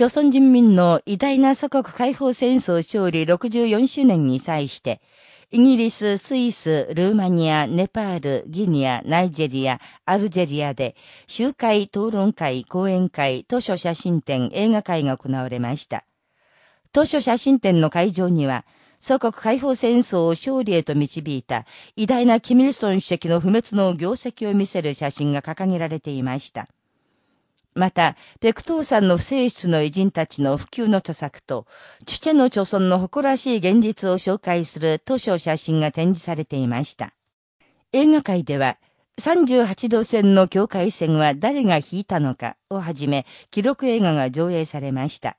朝鮮人民の偉大な祖国解放戦争勝利64周年に際して、イギリス、スイス、ルーマニア、ネパール、ギニア、ナイジェリア、アルジェリアで、集会、討論会、講演会、図書写真展、映画会が行われました。図書写真展の会場には、祖国解放戦争を勝利へと導いた偉大なキミルソン主席の不滅の業績を見せる写真が掲げられていました。また、ペクトーさんの不正室の偉人たちの普及の著作と、チュチェの著村の誇らしい現実を紹介する図書写真が展示されていました。映画界では、38度線の境界線は誰が引いたのかをはじめ、記録映画が上映されました。